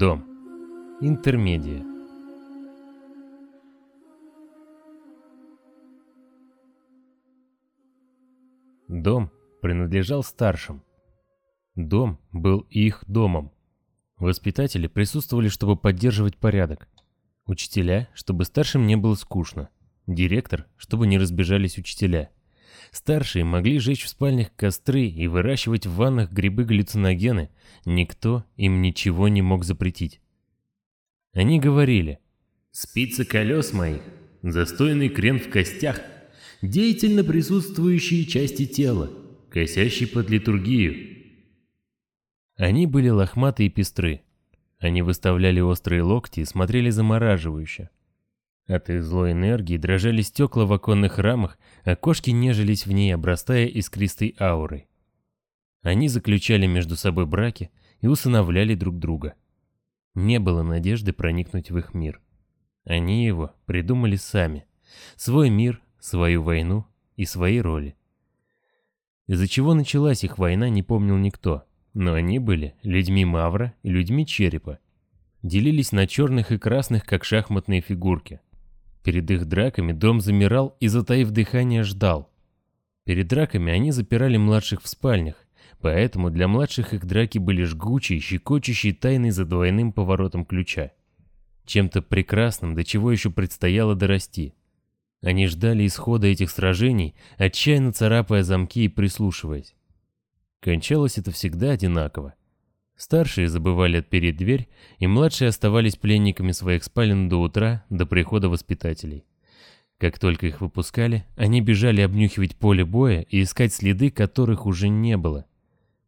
Дом. Интермедия. Дом принадлежал старшим. Дом был их домом. Воспитатели присутствовали, чтобы поддерживать порядок. Учителя, чтобы старшим не было скучно. Директор, чтобы не разбежались учителя. Старшие могли жечь в спальнях костры и выращивать в ваннах грибы-галлюциногены. Никто им ничего не мог запретить. Они говорили «Спицы колес моих, застойный крен в костях, деятельно присутствующие части тела, косящий под литургию». Они были лохматые и пестры. Они выставляли острые локти и смотрели замораживающе. От их злой энергии дрожали стекла в оконных рамах, а нежились в ней, обрастая искристой аурой. Они заключали между собой браки и усыновляли друг друга. Не было надежды проникнуть в их мир. Они его придумали сами. Свой мир, свою войну и свои роли. Из-за чего началась их война, не помнил никто, но они были людьми Мавра и людьми Черепа. Делились на черных и красных, как шахматные фигурки. Перед их драками дом замирал и, затаив дыхание, ждал. Перед драками они запирали младших в спальнях, поэтому для младших их драки были жгучие, щекочущие тайны за двойным поворотом ключа. Чем-то прекрасным, до чего еще предстояло дорасти. Они ждали исхода этих сражений, отчаянно царапая замки и прислушиваясь. Кончалось это всегда одинаково. Старшие забывали отпереть дверь, и младшие оставались пленниками своих спален до утра, до прихода воспитателей. Как только их выпускали, они бежали обнюхивать поле боя и искать следы, которых уже не было.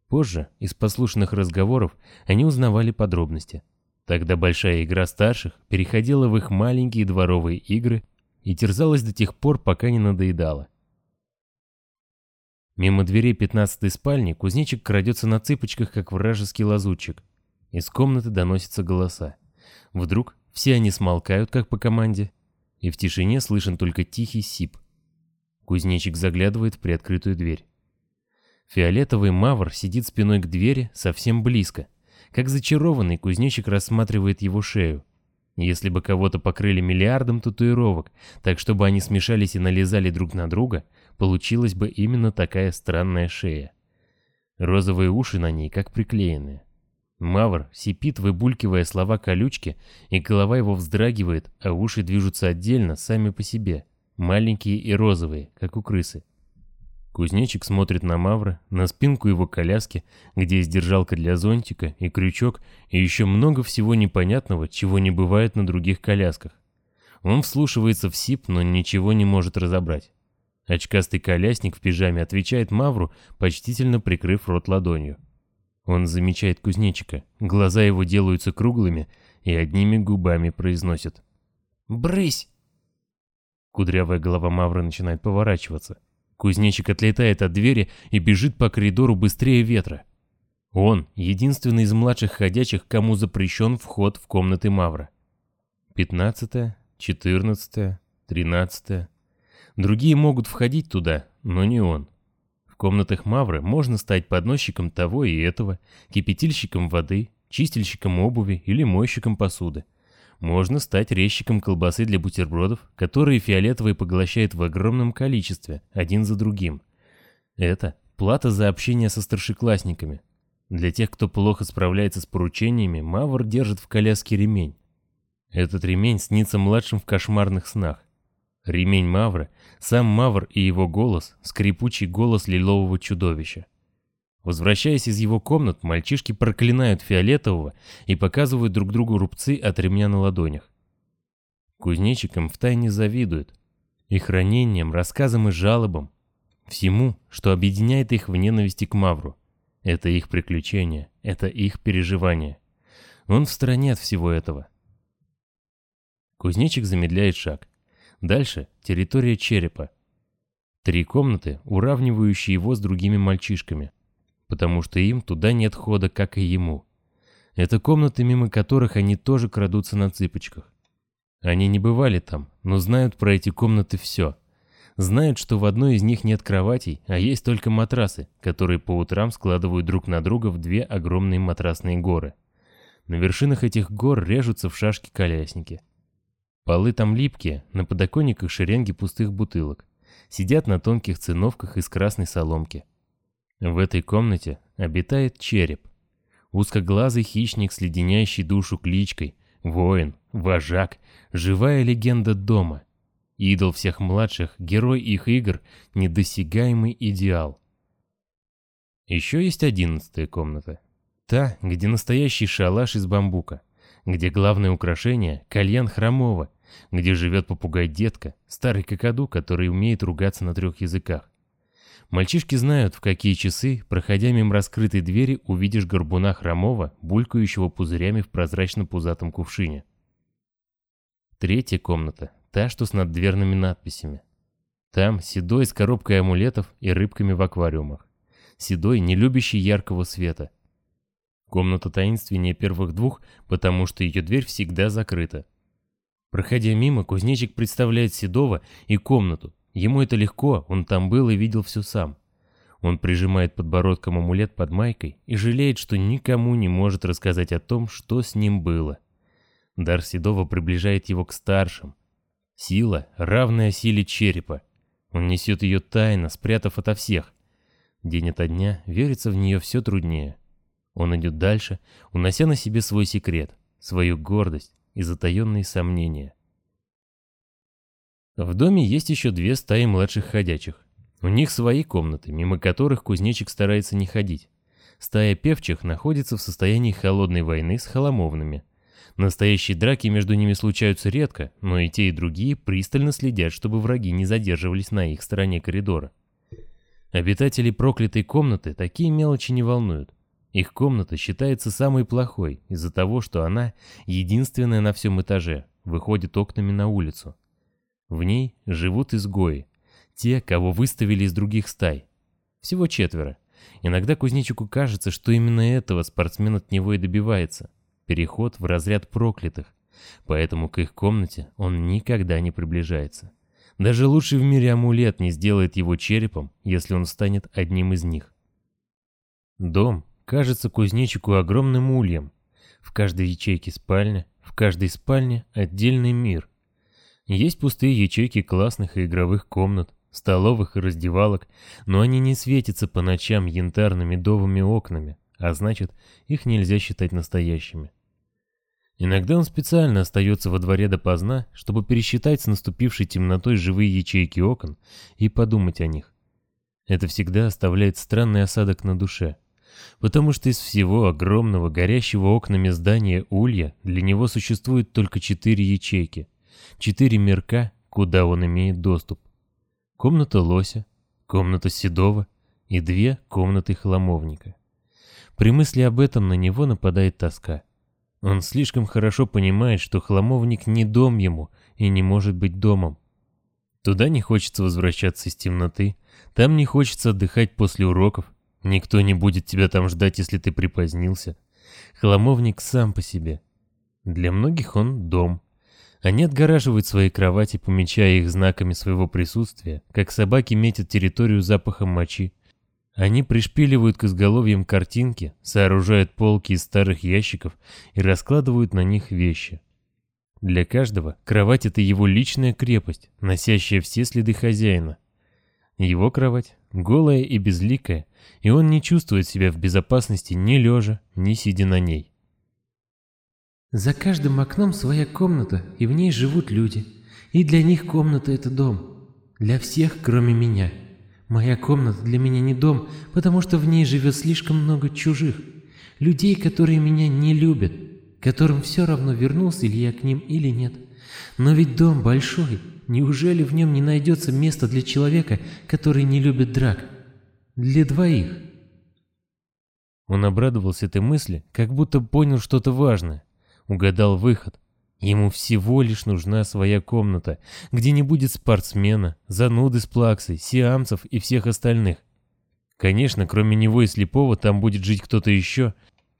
Позже, из послушных разговоров, они узнавали подробности. Тогда большая игра старших переходила в их маленькие дворовые игры и терзалась до тех пор, пока не надоедала. Мимо дверей пятнадцатой спальни кузнечик крадется на цыпочках, как вражеский лазутчик. Из комнаты доносятся голоса. Вдруг все они смолкают, как по команде, и в тишине слышен только тихий сип. Кузнечик заглядывает в приоткрытую дверь. Фиолетовый мавр сидит спиной к двери совсем близко. Как зачарованный, кузнечик рассматривает его шею. Если бы кого-то покрыли миллиардом татуировок, так чтобы они смешались и налезали друг на друга, получилась бы именно такая странная шея. Розовые уши на ней как приклеенные. Мавр сипит, выбулькивая слова колючки, и голова его вздрагивает, а уши движутся отдельно, сами по себе, маленькие и розовые, как у крысы. Кузнечик смотрит на Мавра, на спинку его коляски, где есть держалка для зонтика и крючок, и еще много всего непонятного, чего не бывает на других колясках. Он вслушивается в сип, но ничего не может разобрать. Очкастый колясник в пижаме отвечает Мавру, почтительно прикрыв рот ладонью. Он замечает кузнечика, глаза его делаются круглыми и одними губами произносит «Брысь!». Кудрявая голова Мавра начинает поворачиваться. Кузнечик отлетает от двери и бежит по коридору быстрее ветра. Он единственный из младших ходячих, кому запрещен вход в комнаты Мавра. Пятнадцатая, четырнадцатая, тринадцатая. Другие могут входить туда, но не он. В комнатах Мавры можно стать подносчиком того и этого, кипятильщиком воды, чистильщиком обуви или мойщиком посуды. Можно стать резчиком колбасы для бутербродов, которые фиолетовый поглощает в огромном количестве, один за другим. Это плата за общение со старшеклассниками. Для тех, кто плохо справляется с поручениями, Мавр держит в коляске ремень. Этот ремень снится младшим в кошмарных снах. Ремень Мавра, сам Мавр и его голос, скрипучий голос лилового чудовища. Возвращаясь из его комнат, мальчишки проклинают Фиолетового и показывают друг другу рубцы от ремня на ладонях. Кузнечикам втайне завидуют. Их ранениям, рассказам и жалобам. Всему, что объединяет их в ненависти к Мавру. Это их приключения, это их переживания. Он в стороне от всего этого. Кузнечик замедляет шаг. Дальше территория черепа. Три комнаты, уравнивающие его с другими мальчишками, потому что им туда нет хода, как и ему. Это комнаты, мимо которых они тоже крадутся на цыпочках. Они не бывали там, но знают про эти комнаты все. Знают, что в одной из них нет кроватей, а есть только матрасы, которые по утрам складывают друг на друга в две огромные матрасные горы. На вершинах этих гор режутся в шашки колясники. Полы там липкие, на подоконниках шеренги пустых бутылок. Сидят на тонких циновках из красной соломки. В этой комнате обитает череп. Узкоглазый хищник с леденящей душу кличкой, воин, вожак, живая легенда дома. Идол всех младших, герой их игр, недосягаемый идеал. Еще есть одиннадцатая комната. Та, где настоящий шалаш из бамбука, где главное украшение — кальян хромого, где живет попугай-детка, старый какаду, который умеет ругаться на трех языках. Мальчишки знают, в какие часы, проходя мимо раскрытой двери, увидишь горбуна хромого, булькающего пузырями в прозрачном пузатом кувшине. Третья комната, та, что с наддверными надписями. Там Седой с коробкой амулетов и рыбками в аквариумах. Седой, не любящий яркого света. Комната таинственнее первых двух, потому что ее дверь всегда закрыта. Проходя мимо, кузнечик представляет Седова и комнату. Ему это легко, он там был и видел все сам. Он прижимает подбородком амулет под майкой и жалеет, что никому не может рассказать о том, что с ним было. Дар Седова приближает его к старшим. Сила, равная силе черепа. Он несет ее тайно, спрятав ото всех. День ото дня верится в нее все труднее. Он идет дальше, унося на себе свой секрет, свою гордость, и затаенные сомнения. В доме есть еще две стаи младших ходячих. У них свои комнаты, мимо которых кузнечик старается не ходить. Стая певчих находится в состоянии холодной войны с холомовными. Настоящие драки между ними случаются редко, но и те, и другие пристально следят, чтобы враги не задерживались на их стороне коридора. Обитатели проклятой комнаты такие мелочи не волнуют. Их комната считается самой плохой из-за того, что она единственная на всем этаже, выходит окнами на улицу. В ней живут изгои, те, кого выставили из других стай. Всего четверо. Иногда кузнечику кажется, что именно этого спортсмен от него и добивается. Переход в разряд проклятых. Поэтому к их комнате он никогда не приближается. Даже лучший в мире амулет не сделает его черепом, если он станет одним из них. Дом кажется кузнечику огромным ульем. В каждой ячейке спальня, в каждой спальне отдельный мир. Есть пустые ячейки классных и игровых комнат, столовых и раздевалок, но они не светятся по ночам янтарно-медовыми окнами, а значит, их нельзя считать настоящими. Иногда он специально остается во дворе допоздна, чтобы пересчитать с наступившей темнотой живые ячейки окон и подумать о них. Это всегда оставляет странный осадок на душе потому что из всего огромного горящего окнами здания Улья для него существует только четыре ячейки, четыре мерка, куда он имеет доступ. Комната Лося, комната Седова и две комнаты Хламовника. При мысли об этом на него нападает тоска. Он слишком хорошо понимает, что Хламовник не дом ему и не может быть домом. Туда не хочется возвращаться из темноты, там не хочется отдыхать после уроков, Никто не будет тебя там ждать, если ты припозднился. Хламовник сам по себе. Для многих он дом. Они отгораживают свои кровати, помечая их знаками своего присутствия, как собаки метят территорию запахом мочи. Они пришпиливают к изголовьям картинки, сооружают полки из старых ящиков и раскладывают на них вещи. Для каждого кровать — это его личная крепость, носящая все следы хозяина. Его кровать голая и безликая, и он не чувствует себя в безопасности ни лежа, ни сидя на ней. За каждым окном своя комната, и в ней живут люди. И для них комната — это дом. Для всех, кроме меня. Моя комната для меня не дом, потому что в ней живет слишком много чужих. Людей, которые меня не любят, которым все равно, вернулся ли я к ним или нет. Но ведь дом большой, Неужели в нем не найдется места для человека, который не любит драк? Для двоих. Он обрадовался этой мысли, как будто понял что-то важное. Угадал выход. Ему всего лишь нужна своя комната, где не будет спортсмена, зануды с плаксой, сиамцев и всех остальных. Конечно, кроме него и слепого там будет жить кто-то еще,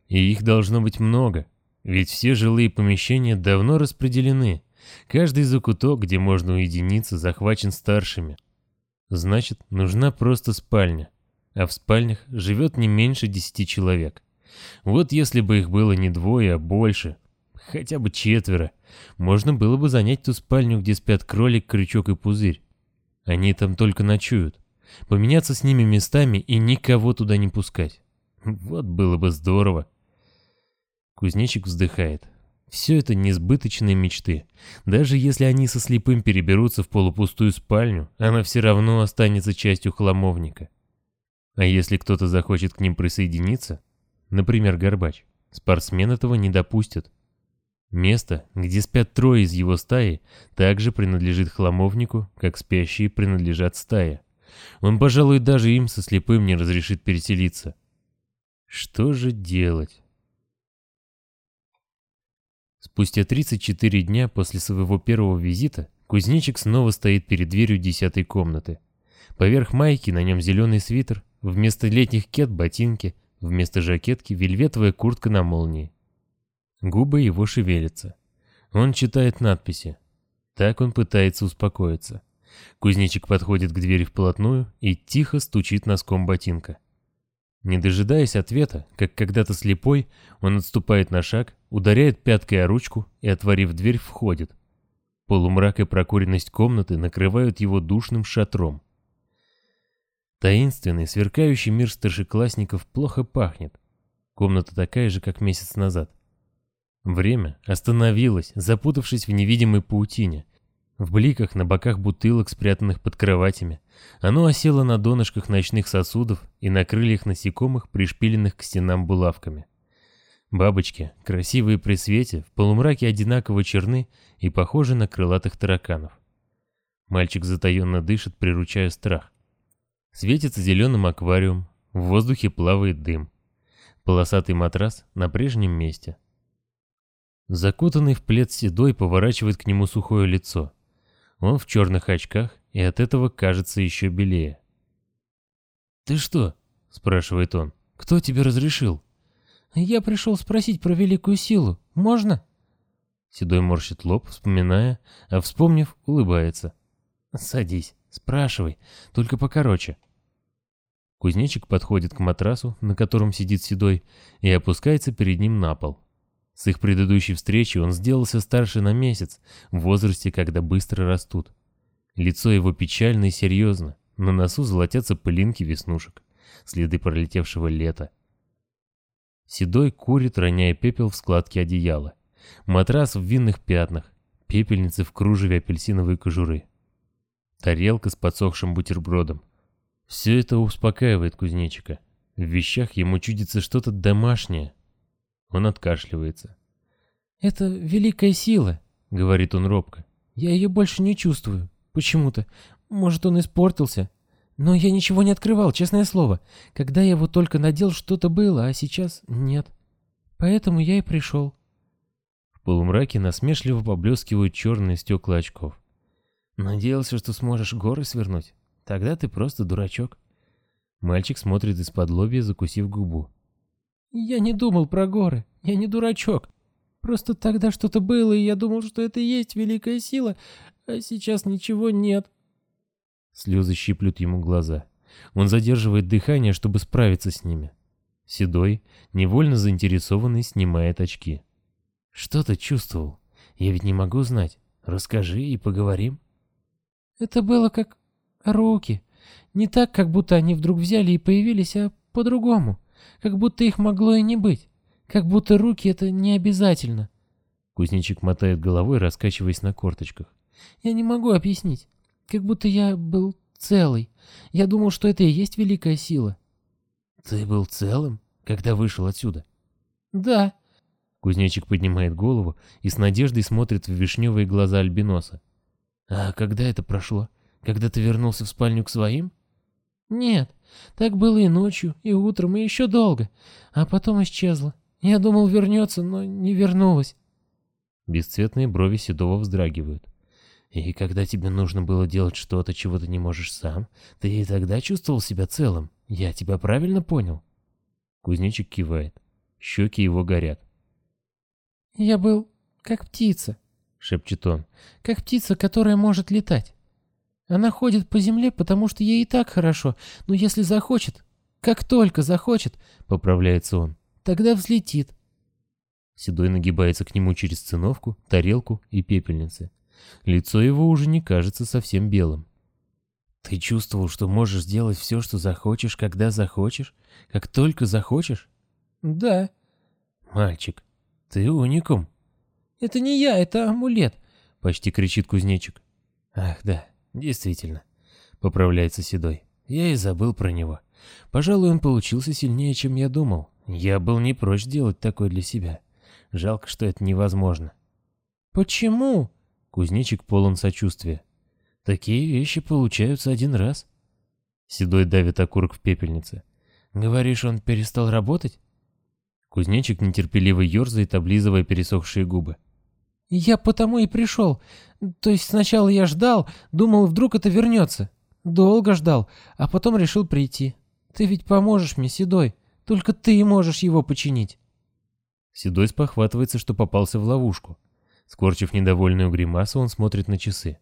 и их должно быть много, ведь все жилые помещения давно распределены. Каждый закуток, где можно уединиться, захвачен старшими. Значит, нужна просто спальня. А в спальнях живет не меньше десяти человек. Вот если бы их было не двое, а больше, хотя бы четверо, можно было бы занять ту спальню, где спят кролик, крючок и пузырь. Они там только ночуют. Поменяться с ними местами и никого туда не пускать. Вот было бы здорово. Кузнечик вздыхает. Все это несбыточные мечты. Даже если они со слепым переберутся в полупустую спальню, она все равно останется частью хламовника. А если кто-то захочет к ним присоединиться, например, Горбач, спортсмен этого не допустит. Место, где спят трое из его стаи, также принадлежит хламовнику, как спящие принадлежат стае. Он, пожалуй, даже им со слепым не разрешит переселиться. Что же делать? Спустя 34 дня после своего первого визита кузнечик снова стоит перед дверью десятой комнаты. Поверх майки на нем зеленый свитер, вместо летних кет ботинки, вместо жакетки вельветовая куртка на молнии. Губы его шевелятся. Он читает надписи. Так он пытается успокоиться. Кузнечик подходит к двери вплотную и тихо стучит носком ботинка. Не дожидаясь ответа, как когда-то слепой, он отступает на шаг, ударяет пяткой о ручку и, отворив дверь, входит. Полумрак и прокуренность комнаты накрывают его душным шатром. Таинственный, сверкающий мир старшеклассников плохо пахнет. Комната такая же, как месяц назад. Время остановилось, запутавшись в невидимой паутине, в бликах на боках бутылок, спрятанных под кроватями, оно осело на донышках ночных сосудов и на крыльях насекомых, пришпиленных к стенам булавками. Бабочки, красивые при свете, в полумраке одинаково черны и похожи на крылатых тараканов. Мальчик затаенно дышит, приручая страх. Светится зеленым аквариум, в воздухе плавает дым. Полосатый матрас на прежнем месте. Закутанный в плед седой поворачивает к нему сухое лицо. Он в черных очках и от этого кажется еще белее. «Ты что?» — спрашивает он. «Кто тебе разрешил?» «Я пришел спросить про великую силу. Можно?» Седой морщит лоб, вспоминая, а вспомнив, улыбается. «Садись, спрашивай, только покороче». Кузнечик подходит к матрасу, на котором сидит Седой, и опускается перед ним на пол. С их предыдущей встречи он сделался старше на месяц, в возрасте, когда быстро растут. Лицо его печально и серьезно, на носу золотятся пылинки веснушек, следы пролетевшего лета. Седой курит, роняя пепел в складке одеяла. Матрас в винных пятнах, пепельницы в кружеве апельсиновой кожуры. Тарелка с подсохшим бутербродом. Все это успокаивает кузнечика. В вещах ему чудится что-то домашнее, он откашливается. «Это великая сила», — говорит он робко. «Я ее больше не чувствую. Почему-то. Может, он испортился. Но я ничего не открывал, честное слово. Когда я его только надел, что-то было, а сейчас нет. Поэтому я и пришел». В полумраке насмешливо поблескивают черные стекла очков. «Надеялся, что сможешь горы свернуть? Тогда ты просто дурачок». Мальчик смотрит из-под лобья, закусив губу. Я не думал про горы. Я не дурачок. Просто тогда что-то было, и я думал, что это и есть великая сила, а сейчас ничего нет. Слезы щиплют ему глаза. Он задерживает дыхание, чтобы справиться с ними. Седой, невольно заинтересованный, снимает очки. «Что ты чувствовал? Я ведь не могу знать. Расскажи и поговорим». «Это было как руки. Не так, как будто они вдруг взяли и появились, а по-другому как будто их могло и не быть, как будто руки это не обязательно. Кузнечик мотает головой, раскачиваясь на корточках. Я не могу объяснить, как будто я был целый. Я думал, что это и есть великая сила. Ты был целым, когда вышел отсюда? Да. Кузнечик поднимает голову и с надеждой смотрит в вишневые глаза альбиноса. А когда это прошло? Когда ты вернулся в спальню к своим? Нет, так было и ночью, и утром, и еще долго. А потом исчезла. Я думал, вернется, но не вернулась. Бесцветные брови Седова вздрагивают. И когда тебе нужно было делать что-то, чего ты не можешь сам, ты и тогда чувствовал себя целым. Я тебя правильно понял? Кузнечик кивает. Щеки его горят. «Я был как птица», — шепчет он. «Как птица, которая может летать. Она ходит по земле, потому что ей и так хорошо, но если захочет, как только захочет, поправляется он, тогда взлетит. Седой нагибается к нему через циновку, тарелку и пепельницы. Лицо его уже не кажется совсем белым. «Ты чувствовал, что можешь сделать все, что захочешь, когда захочешь? Как только захочешь?» «Да». «Мальчик, ты уникум». «Это не я, это амулет», — почти кричит кузнечик. «Ах, да, действительно», — поправляется Седой. «Я и забыл про него. Пожалуй, он получился сильнее, чем я думал. Я был не прочь делать такое для себя. Жалко, что это невозможно». «Почему?» Кузнечик полон сочувствия. Такие вещи получаются один раз. Седой давит окурок в пепельнице. Говоришь, он перестал работать? Кузнечик нетерпеливо ерзает, облизывая пересохшие губы. Я потому и пришел. То есть сначала я ждал, думал, вдруг это вернется. Долго ждал, а потом решил прийти. Ты ведь поможешь мне, Седой. Только ты можешь его починить. Седой спохватывается, что попался в ловушку. Скорчив недовольную гримасу, он смотрит на часы.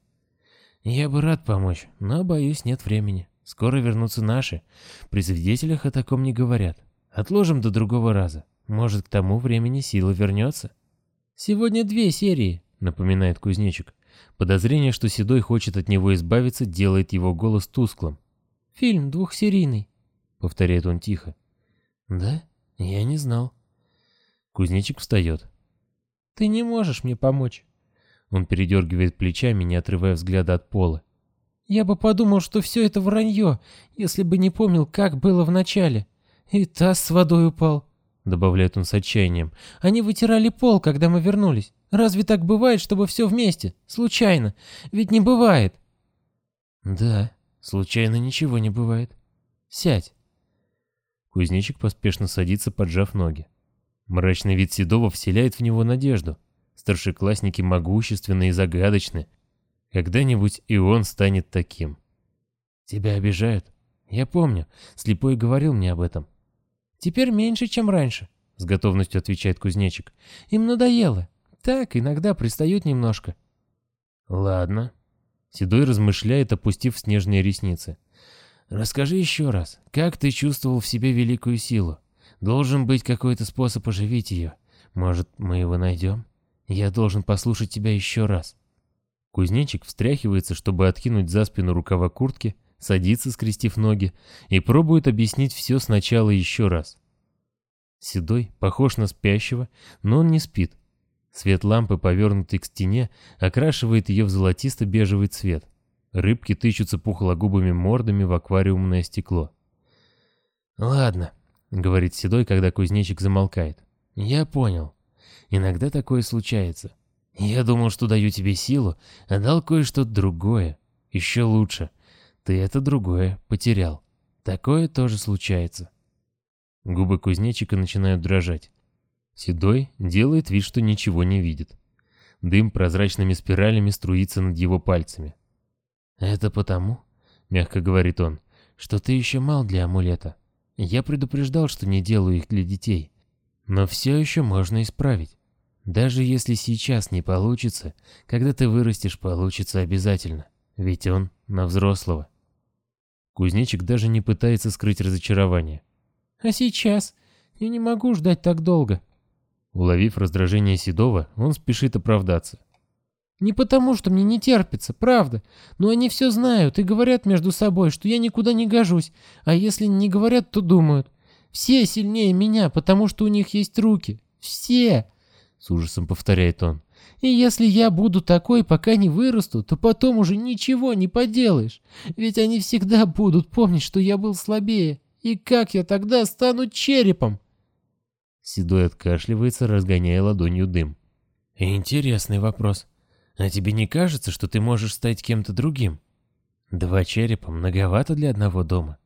«Я бы рад помочь, но, боюсь, нет времени. Скоро вернутся наши. При свидетелях о таком не говорят. Отложим до другого раза. Может, к тому времени сила вернется?» «Сегодня две серии», — напоминает кузнечик. Подозрение, что Седой хочет от него избавиться, делает его голос тусклым. «Фильм двухсерийный», — повторяет он тихо. «Да? Я не знал». Кузнечик встает. Ты не можешь мне помочь. Он передергивает плечами, не отрывая взгляда от пола. Я бы подумал, что все это вранье, если бы не помнил, как было в начале. И таз с водой упал, добавляет он с отчаянием. Они вытирали пол, когда мы вернулись. Разве так бывает, чтобы все вместе? Случайно. Ведь не бывает. Да, случайно ничего не бывает. Сядь. Кузнечик поспешно садится, поджав ноги. Мрачный вид Седова вселяет в него надежду. Старшеклассники могущественны и загадочны. Когда-нибудь и он станет таким. Тебя обижают? Я помню, слепой говорил мне об этом. Теперь меньше, чем раньше, с готовностью отвечает кузнечик. Им надоело. Так, иногда пристают немножко. Ладно. Седой размышляет, опустив снежные ресницы. Расскажи еще раз, как ты чувствовал в себе великую силу? Должен быть какой-то способ оживить ее. Может, мы его найдем? Я должен послушать тебя еще раз. Кузнечик встряхивается, чтобы откинуть за спину рукава куртки, садится, скрестив ноги, и пробует объяснить все сначала еще раз. Седой похож на спящего, но он не спит. Свет лампы, повернутый к стене, окрашивает ее в золотисто-бежевый цвет. Рыбки тычутся пухлогубыми мордами в аквариумное стекло. «Ладно», — говорит Седой, когда кузнечик замолкает. «Я понял. Иногда такое случается. Я думал, что даю тебе силу, а дал кое-что другое. Еще лучше. Ты это другое потерял. Такое тоже случается». Губы кузнечика начинают дрожать. Седой делает вид, что ничего не видит. Дым прозрачными спиралями струится над его пальцами. «Это потому, — мягко говорит он, — что ты еще мал для амулета. Я предупреждал, что не делаю их для детей. Но все еще можно исправить. Даже если сейчас не получится, когда ты вырастешь, получится обязательно. Ведь он на взрослого. Кузнечик даже не пытается скрыть разочарование. «А сейчас? Я не могу ждать так долго». Уловив раздражение Седова, он спешит оправдаться. Не потому, что мне не терпится, правда. Но они все знают и говорят между собой, что я никуда не гожусь. А если не говорят, то думают. Все сильнее меня, потому что у них есть руки. Все!» С ужасом повторяет он. «И если я буду такой, пока не вырасту, то потом уже ничего не поделаешь. Ведь они всегда будут помнить, что я был слабее. И как я тогда стану черепом?» Седой откашливается, разгоняя ладонью дым. «Интересный вопрос», а тебе не кажется, что ты можешь стать кем-то другим? Два черепа многовато для одного дома.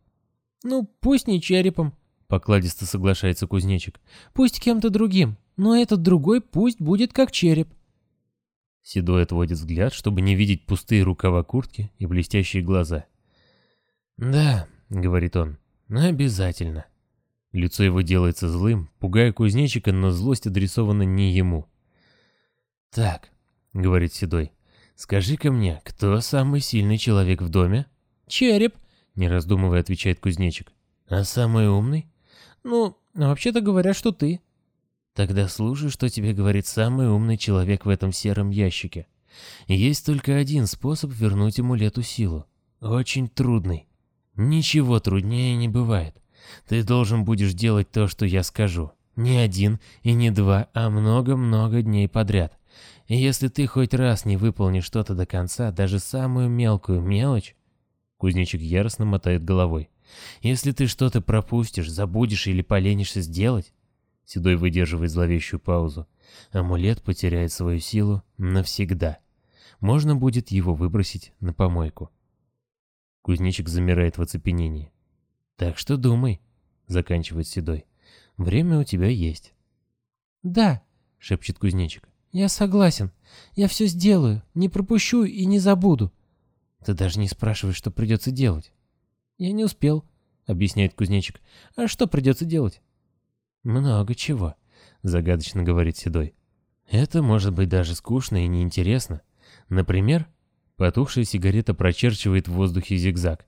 Ну, пусть не черепом, покладисто соглашается кузнечик. Пусть кем-то другим, но этот другой пусть будет как череп. Седой отводит взгляд, чтобы не видеть пустые рукава куртки и блестящие глаза. «Да», — говорит он, — «обязательно». Лицо его делается злым, пугая кузнечика, но злость адресована не ему. «Так, — говорит Седой. «Скажи-ка мне, кто самый сильный человек в доме?» «Череп», — не раздумывая отвечает кузнечик. «А самый умный?» «Ну, вообще-то говорят, что ты. Тогда слушай, что тебе говорит самый умный человек в этом сером ящике. Есть только один способ вернуть амулету силу. Очень трудный. Ничего труднее не бывает. Ты должен будешь делать то, что я скажу. Не один и не два, а много-много дней подряд. И если ты хоть раз не выполнишь что-то до конца, даже самую мелкую мелочь... Кузнечик яростно мотает головой. Если ты что-то пропустишь, забудешь или поленишься сделать... Седой выдерживает зловещую паузу. Амулет потеряет свою силу навсегда. Можно будет его выбросить на помойку. Кузнечик замирает в оцепенении. «Так что думай», — заканчивает Седой. «Время у тебя есть». «Да», — шепчет Кузнечик. «Я согласен. Я все сделаю. Не пропущу и не забуду». «Ты даже не спрашиваешь, что придется делать». «Я не успел», — объясняет Кузнечик. «А что придется делать?» «Много чего», — загадочно говорит Седой. «Это может быть даже скучно и неинтересно. Например, потухшая сигарета прочерчивает в воздухе зигзаг.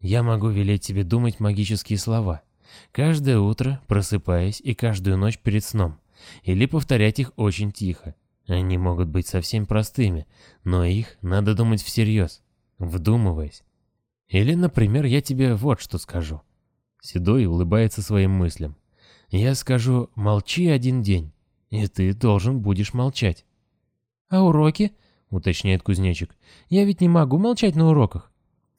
Я могу велеть тебе думать магические слова. Каждое утро, просыпаясь, и каждую ночь перед сном. Или повторять их очень тихо. Они могут быть совсем простыми, но их надо думать всерьез, вдумываясь. Или, например, я тебе вот что скажу. Седой улыбается своим мыслям. Я скажу «молчи один день», и ты должен будешь молчать. «А уроки?» — уточняет кузнечик. «Я ведь не могу молчать на уроках».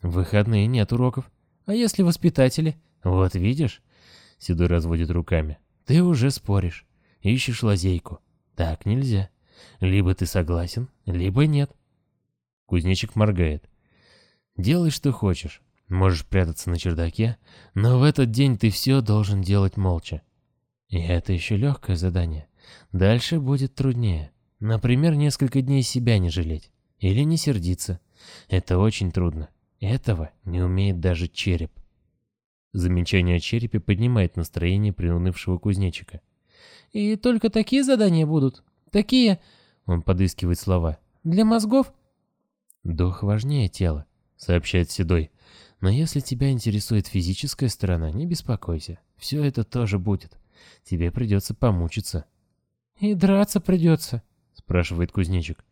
В выходные нет уроков. А если воспитатели? Вот видишь? Седой разводит руками. Ты уже споришь. Ищешь лазейку. Так нельзя. Либо ты согласен, либо нет. Кузнечик моргает. Делай, что хочешь. Можешь прятаться на чердаке, но в этот день ты все должен делать молча. И это еще легкое задание. Дальше будет труднее. Например, несколько дней себя не жалеть. Или не сердиться. Это очень трудно. Этого не умеет даже череп. Замечание о черепе поднимает настроение приунывшего кузнечика. «И только такие задания будут? Такие...» Он подыскивает слова. «Для мозгов?» «Дух важнее тела», — сообщает Седой. «Но если тебя интересует физическая сторона, не беспокойся. Все это тоже будет. Тебе придется помучиться». «И драться придется», — спрашивает кузнечик.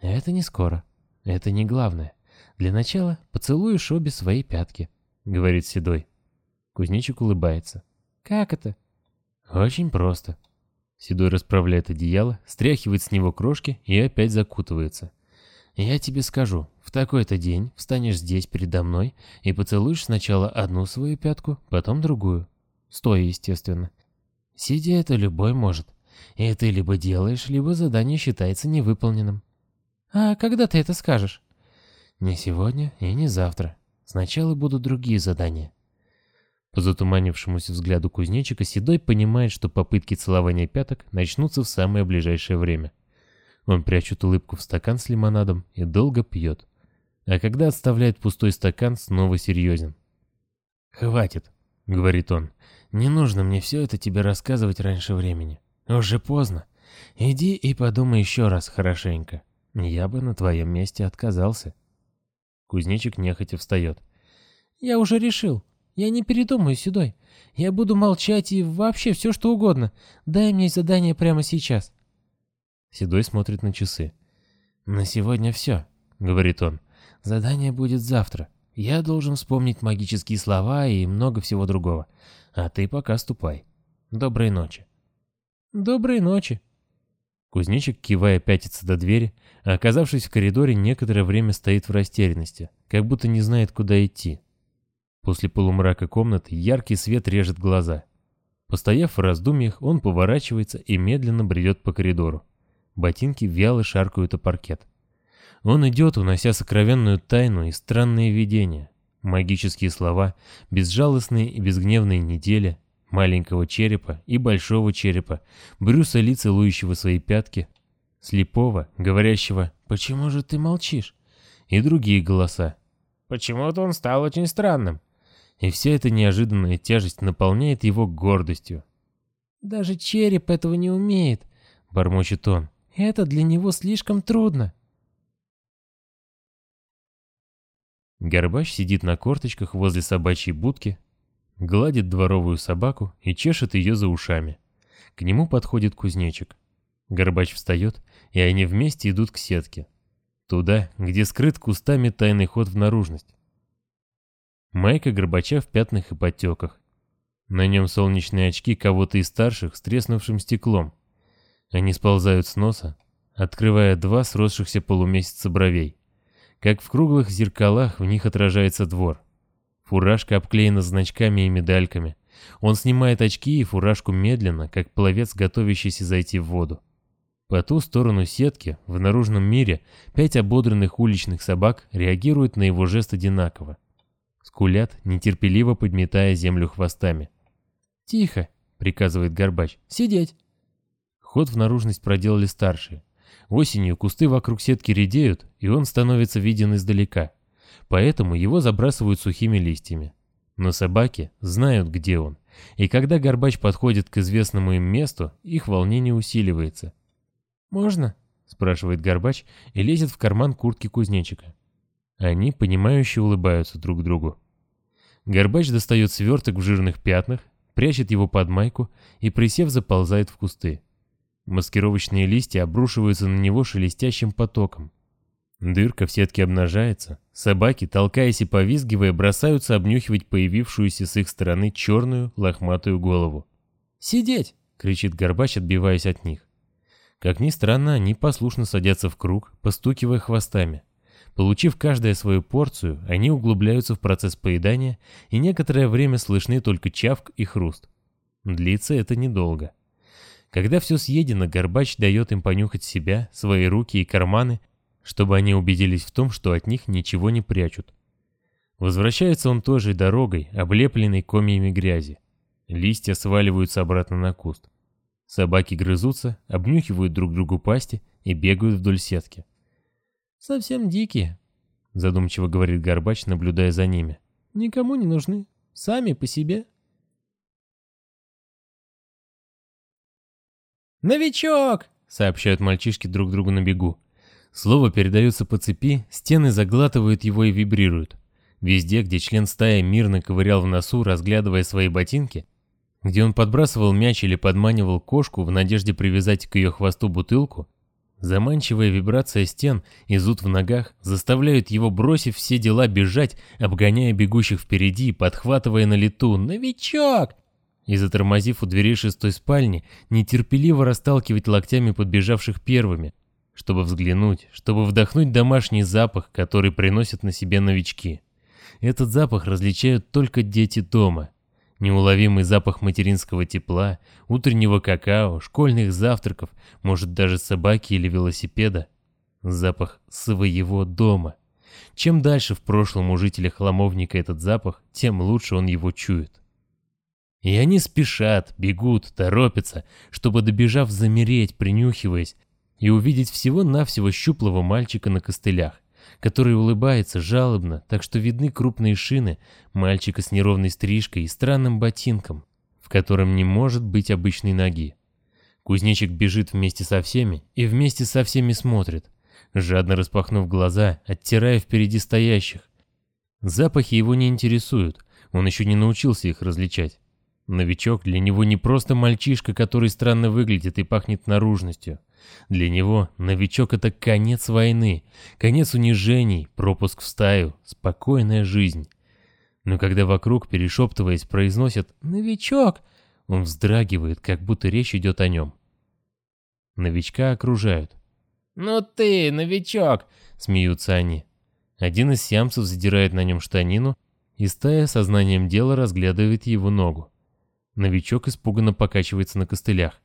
«Это не скоро. Это не главное. Для начала поцелуешь обе свои пятки», — говорит Седой. Кузнечик улыбается. «Как это?» «Очень просто». Седой расправляет одеяло, стряхивает с него крошки и опять закутывается. «Я тебе скажу, в такой-то день встанешь здесь передо мной и поцелуешь сначала одну свою пятку, потом другую. Стоя, естественно. Сидя это любой может. И ты либо делаешь, либо задание считается невыполненным». «А когда ты это скажешь?» Не сегодня и не завтра. Сначала будут другие задания. По затуманившемуся взгляду кузнечика Седой понимает, что попытки целования пяток начнутся в самое ближайшее время. Он прячет улыбку в стакан с лимонадом и долго пьет. А когда отставляет пустой стакан, снова серьезен. «Хватит», — говорит он. «Не нужно мне все это тебе рассказывать раньше времени. Уже поздно. Иди и подумай еще раз хорошенько. Я бы на твоем месте отказался». Кузнечик нехотя встает. «Я уже решил. Я не передумаю, Седой. Я буду молчать и вообще все что угодно. Дай мне задание прямо сейчас». Седой смотрит на часы. «На сегодня все», — говорит он. «Задание будет завтра. Я должен вспомнить магические слова и много всего другого. А ты пока ступай. Доброй ночи». «Доброй ночи», Кузнечик, кивая, пятится до двери, а оказавшись в коридоре, некоторое время стоит в растерянности, как будто не знает, куда идти. После полумрака комнаты яркий свет режет глаза. Постояв в раздумьях, он поворачивается и медленно бредет по коридору. Ботинки вяло шаркают о паркет. Он идет, унося сокровенную тайну и странные видения. Магические слова, безжалостные и безгневные недели, маленького черепа и большого черепа, Брюса Ли, целующего свои пятки, слепого, говорящего «Почему же ты молчишь?» и другие голоса. «Почему-то он стал очень странным». И вся эта неожиданная тяжесть наполняет его гордостью. «Даже череп этого не умеет», — бормочет он. «Это для него слишком трудно». Горбач сидит на корточках возле собачьей будки, гладит дворовую собаку и чешет ее за ушами. К нему подходит кузнечик. Горбач встает, и они вместе идут к сетке. Туда, где скрыт кустами тайный ход в наружность. Майка Горбача в пятнах и потеках. На нем солнечные очки кого-то из старших с треснувшим стеклом. Они сползают с носа, открывая два сросшихся полумесяца бровей. Как в круглых зеркалах в них отражается двор. Фуражка обклеена значками и медальками. Он снимает очки и фуражку медленно, как пловец, готовящийся зайти в воду. По ту сторону сетки, в наружном мире, пять ободранных уличных собак реагируют на его жест одинаково. Скулят, нетерпеливо подметая землю хвостами. «Тихо!» — приказывает Горбач. «Сидеть!» Ход в наружность проделали старшие. Осенью кусты вокруг сетки редеют, и он становится виден издалека. Поэтому его забрасывают сухими листьями. Но собаки знают, где он. И когда Горбач подходит к известному им месту, их волнение усиливается. «Можно?» — спрашивает Горбач и лезет в карман куртки кузнечика. Они, понимающе улыбаются друг другу. Горбач достает сверток в жирных пятнах, прячет его под майку и, присев, заползает в кусты. Маскировочные листья обрушиваются на него шелестящим потоком. Дырка в сетке обнажается. Собаки, толкаясь и повизгивая, бросаются обнюхивать появившуюся с их стороны черную лохматую голову. «Сидеть!» — кричит Горбач, отбиваясь от них. Как ни странно, они послушно садятся в круг, постукивая хвостами. Получив каждая свою порцию, они углубляются в процесс поедания, и некоторое время слышны только чавк и хруст. Длится это недолго. Когда все съедено, Горбач дает им понюхать себя, свои руки и карманы, чтобы они убедились в том, что от них ничего не прячут. Возвращается он той же дорогой, облепленной комьями грязи. Листья сваливаются обратно на куст. Собаки грызутся, обнюхивают друг другу пасти и бегают вдоль сетки. «Совсем дикие», — задумчиво говорит Горбач, наблюдая за ними. «Никому не нужны. Сами по себе». «Новичок!» — сообщают мальчишки друг другу на бегу. Слово передается по цепи, стены заглатывают его и вибрируют. Везде, где член стаи мирно ковырял в носу, разглядывая свои ботинки, где он подбрасывал мяч или подманивал кошку в надежде привязать к ее хвосту бутылку, заманчивая вибрация стен и зуд в ногах заставляют его, бросив все дела, бежать, обгоняя бегущих впереди, подхватывая на лету «Новичок!» И, затормозив у двери шестой спальни, нетерпеливо расталкивать локтями подбежавших первыми, чтобы взглянуть, чтобы вдохнуть домашний запах, который приносят на себе новички. Этот запах различают только дети дома – Неуловимый запах материнского тепла, утреннего какао, школьных завтраков, может даже собаки или велосипеда. Запах своего дома. Чем дальше в прошлом у жителя хламовника этот запах, тем лучше он его чует. И они спешат, бегут, торопятся, чтобы, добежав, замереть, принюхиваясь, и увидеть всего-навсего щуплого мальчика на костылях который улыбается жалобно, так что видны крупные шины мальчика с неровной стрижкой и странным ботинком, в котором не может быть обычной ноги. Кузнечик бежит вместе со всеми и вместе со всеми смотрит, жадно распахнув глаза, оттирая впереди стоящих. Запахи его не интересуют, он еще не научился их различать. Новичок для него не просто мальчишка, который странно выглядит и пахнет наружностью. Для него новичок — это конец войны, конец унижений, пропуск в стаю, спокойная жизнь. Но когда вокруг, перешептываясь, произносят «Новичок!», он вздрагивает, как будто речь идет о нем. Новичка окружают. «Ну ты, новичок!» — смеются они. Один из сиамцев задирает на нем штанину, и стая сознанием дела разглядывает его ногу. Новичок испуганно покачивается на костылях.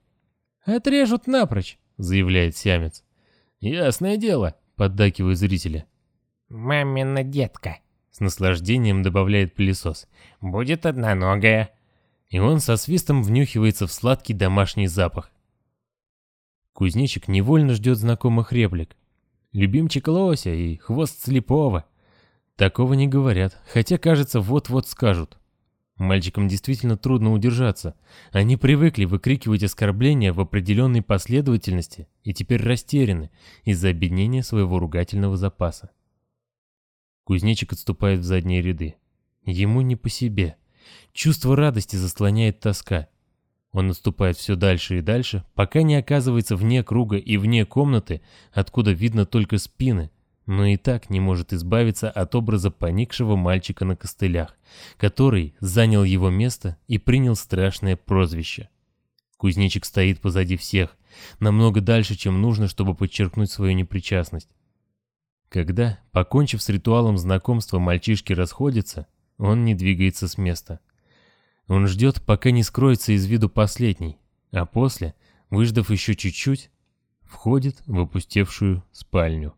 «Отрежут напрочь!» заявляет сиамец. «Ясное дело», — поддакивают зрители. «Мамина детка», — с наслаждением добавляет пылесос. «Будет одноногая». И он со свистом внюхивается в сладкий домашний запах. Кузнечик невольно ждет знакомых реплик. «Любимчик лося» и «Хвост слепого». Такого не говорят, хотя, кажется, вот-вот скажут. Мальчикам действительно трудно удержаться. Они привыкли выкрикивать оскорбления в определенной последовательности и теперь растеряны из-за обеднения своего ругательного запаса. Кузнечик отступает в задние ряды. Ему не по себе. Чувство радости заслоняет тоска. Он наступает все дальше и дальше, пока не оказывается вне круга и вне комнаты, откуда видно только спины, но и так не может избавиться от образа поникшего мальчика на костылях, который занял его место и принял страшное прозвище. Кузнечик стоит позади всех, намного дальше, чем нужно, чтобы подчеркнуть свою непричастность. Когда, покончив с ритуалом знакомства, мальчишки расходятся, он не двигается с места. Он ждет, пока не скроется из виду последний, а после, выждав еще чуть-чуть, входит в опустевшую спальню.